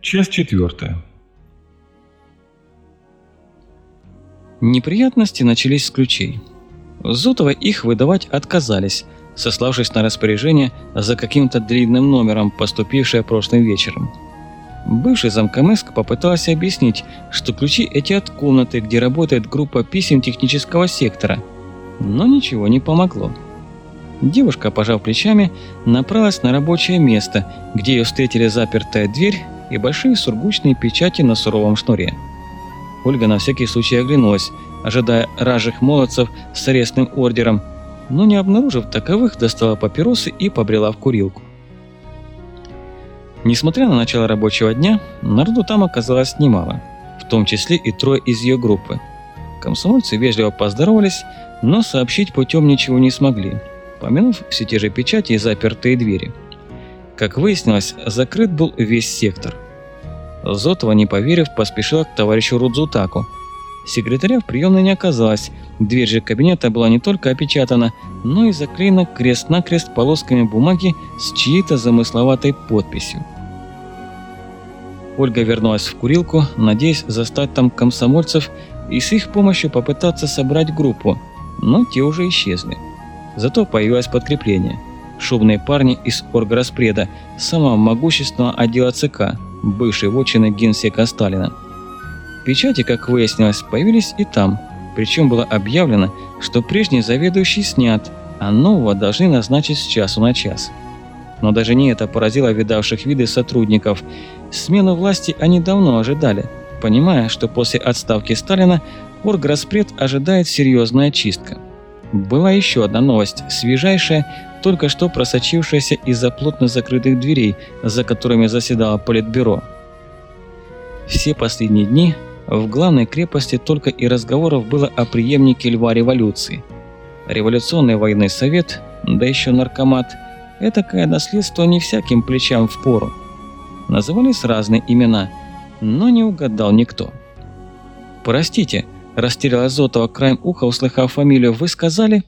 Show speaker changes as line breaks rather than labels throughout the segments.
Часть четвертая.
Неприятности начались с ключей. Зотова их выдавать отказались, сославшись на распоряжение за каким-то длинным номером, поступившее прошлым вечером. Бывший замкомеск попытался объяснить, что ключи эти от комнаты, где работает группа писем технического сектора, но ничего не помогло. Девушка, пожав плечами, направилась на рабочее место, где ее встретили запертая дверь и большие сургучные печати на суровом шнуре. Ольга на всякий случай оглянулась, ожидая ражих молодцев с арестным ордером, но не обнаружив таковых, достала папиросы и побрела в курилку. Несмотря на начало рабочего дня, народу там оказалось немало, в том числе и трое из ее группы. Комсомольцы вежливо поздоровались, но сообщить путем ничего не смогли, помянув все те же печати и запертые двери. Как выяснилось, закрыт был весь сектор. Зотова, не поверив, поспешила к товарищу Рудзутаку. Секретаря в приемной не оказалось, дверь же кабинета была не только опечатана, но и заклеена крест-накрест полосками бумаги с чьей-то замысловатой подписью. Ольга вернулась в курилку, надеясь застать там комсомольцев и с их помощью попытаться собрать группу, но те уже исчезли. Зато появилось подкрепление – шумные парни из орграспреда, самого могущественного отдела ЦК, бывшей вотчины генсека Сталина. Печати, как выяснилось, появились и там, причем было объявлено, что прежний заведующий снят, а нового должны назначить с часу на час. Но даже не это поразило видавших виды сотрудников. Смену власти они давно ожидали, понимая, что после отставки Сталина орграспред ожидает серьезная чистка. Была еще одна новость, свежайшая, только что просочившаяся из-за плотно закрытых дверей, за которыми заседало Политбюро. Все последние дни в главной крепости только и разговоров было о преемнике льва революции. Революционный военный совет, да еще наркомат – этакое наследство не всяким плечам в пору. Назывались разные имена, но не угадал никто. «Простите», – растеряла Зотова краем уха, услыхав фамилию, – «вы сказали?»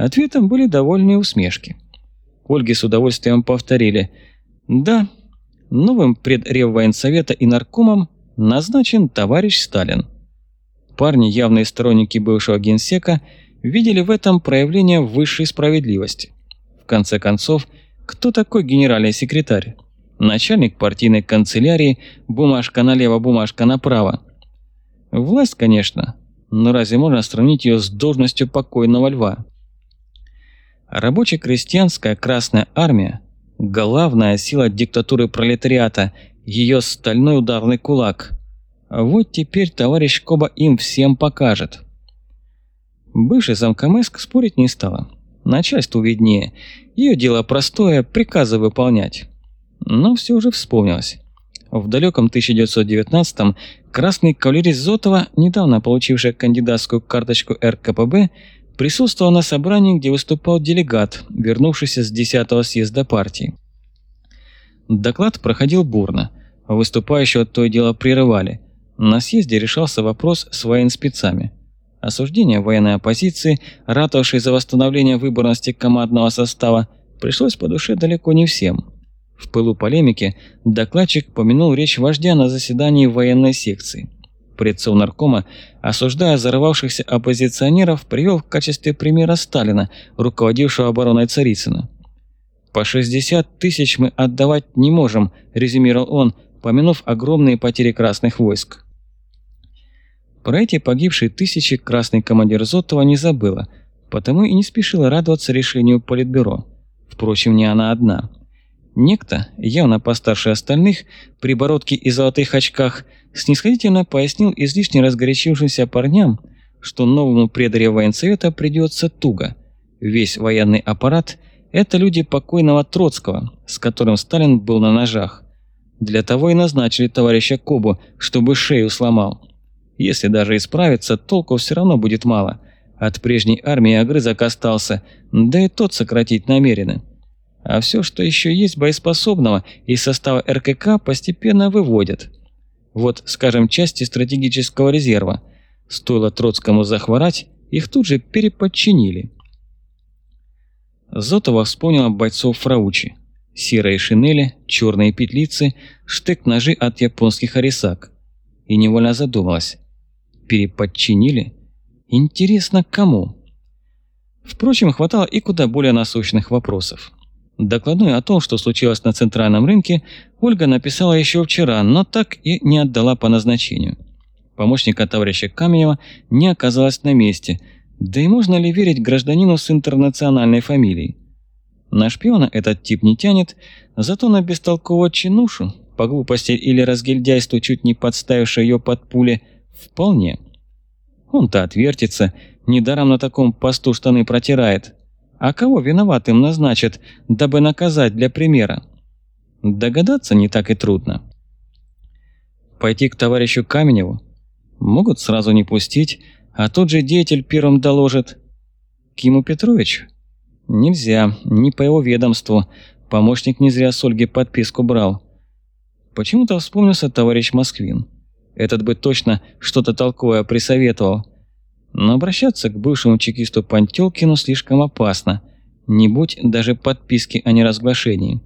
Ответом были довольные усмешки. Ольги с удовольствием повторили «Да, новым предреввоенсовета и наркомом назначен товарищ Сталин». Парни, явные сторонники бывшего генсека, видели в этом проявление высшей справедливости. В конце концов, кто такой генеральный секретарь? Начальник партийной канцелярии, бумажка налево, бумажка направо. Власть, конечно, но разве можно сравнить ее с должностью покойного льва? Рабоче-крестьянская Красная Армия – главная сила диктатуры пролетариата, ее стальной ударный кулак. Вот теперь товарищ Коба им всем покажет. Бывший замкомыск спорить не стала. Начальству виднее. Ее дело простое – приказы выполнять. Но все же вспомнилось. В далеком 1919-м красный кавалерист Зотова, недавно получивший кандидатскую карточку РКПБ, присутствовал на собрании, где выступал делегат, вернувшийся с 10-го съезда партии. Доклад проходил бурно. Выступающего то и дело прерывали. На съезде решался вопрос с военспецами. Осуждение военной оппозиции, ратовавшей за восстановление выборности командного состава, пришлось по душе далеко не всем. В пылу полемики докладчик помянул речь вождя на заседании военной секции предсовнаркома, осуждая взорвавшихся оппозиционеров, привел в качестве примера Сталина, руководившего обороной Царицына. «По 60 тысяч мы отдавать не можем», – резюмировал он, помянув огромные потери красных войск. Про эти погибшие тысячи красный командир Зотова не забыла, потому и не спешила радоваться решению Политбюро. Впрочем, не она одна. Некто, явно постарше остальных, при бородке и золотых очках, снисходительно пояснил излишне разгорячившимся парням, что новому предарю военсовета придется туго. Весь военный аппарат – это люди покойного Троцкого, с которым Сталин был на ножах. Для того и назначили товарища Кобу, чтобы шею сломал. Если даже исправиться, толку все равно будет мало. От прежней армии огрызок остался, да и тот сократить намерены. А все, что еще есть боеспособного из состава РКК, постепенно выводят. Вот, скажем, части стратегического резерва. Стоило Троцкому захворать, их тут же переподчинили. Зотова вспомнила бойцов Фраучи. Серые шинели, черные петлицы, штык-ножи от японских арисак. И невольно задумалась. Переподчинили? Интересно, кому? Впрочем, хватало и куда более насущных вопросов. Докладную о том, что случилось на центральном рынке, Ольга написала еще вчера, но так и не отдала по назначению. Помощника товарища Каменева не оказалось на месте, да и можно ли верить гражданину с интернациональной фамилией? На шпиона этот тип не тянет, зато на бестолкового чинушу, по глупости или разгильдяйству, чуть не подставивший ее под пули, вполне. Он-то отвертится, недаром на таком посту штаны протирает. А кого виноватым назначат, дабы наказать для примера? Догадаться не так и трудно. Пойти к товарищу Каменеву? Могут сразу не пустить, а тот же деятель первым доложит. Киму Петровичу? Нельзя, не по его ведомству. Помощник не зря с Ольги подписку брал. Почему-то вспомнился товарищ Москвин. Этот бы точно что-то толковое присоветовал. Но обращаться к бывшему чекисту Пантелкину слишком опасно. Не будь даже подписки о неразглашении.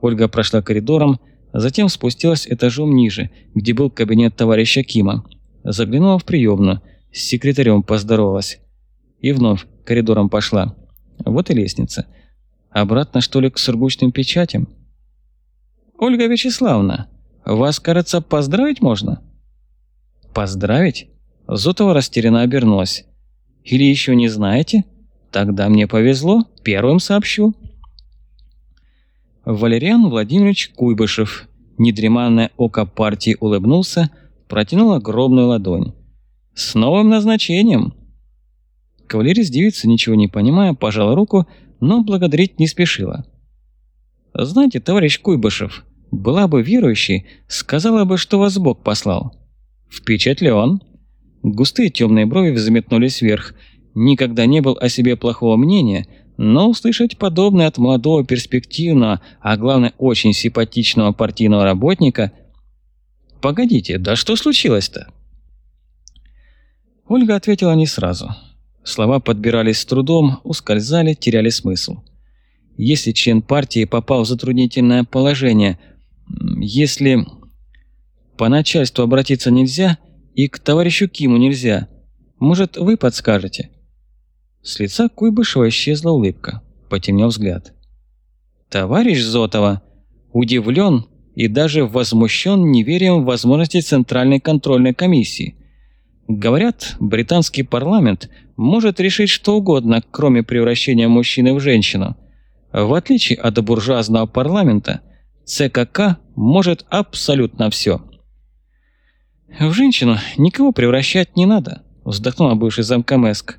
Ольга прошла коридором, затем спустилась этажом ниже, где был кабинет товарища Кима. Заглянула в приемную, с секретарем поздоровалась. И вновь коридором пошла. Вот и лестница. Обратно, что ли, к сургучным печатям? «Ольга Вячеславовна, вас, кажется, поздравить можно?» «Поздравить?» Зотова растерянно обернулась. «Или еще не знаете? Тогда мне повезло, первым сообщу». Валериан Владимирович Куйбышев, недреманное око партии улыбнулся, протянул огромную ладонь. «С новым назначением!» Кавалерист девица, ничего не понимая, пожала руку, но благодарить не спешила. «Знаете, товарищ Куйбышев, была бы верующей, сказала бы, что вас Бог послал». «Впечатлен». Густые темные брови взметнулись вверх. Никогда не был о себе плохого мнения, но услышать подобное от молодого перспективного, а главное очень симпатичного партийного работника... «Погодите, да что случилось-то?» Ольга ответила не сразу. Слова подбирались с трудом, ускользали, теряли смысл. Если член партии попал в затруднительное положение, если по начальству обратиться нельзя и к товарищу Киму нельзя, может, вы подскажете? С лица Куйбышева исчезла улыбка, потемнел взгляд. Товарищ Зотова удивлен и даже возмущен неверием в возможности Центральной контрольной комиссии. Говорят, британский парламент может решить что угодно, кроме превращения мужчины в женщину. В отличие от буржуазного парламента, ЦКК может абсолютно все. «В женщину никого превращать не надо», – вздохнула бывший замкомеск.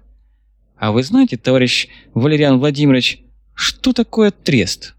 «А вы знаете, товарищ Валериан Владимирович, что такое трест?»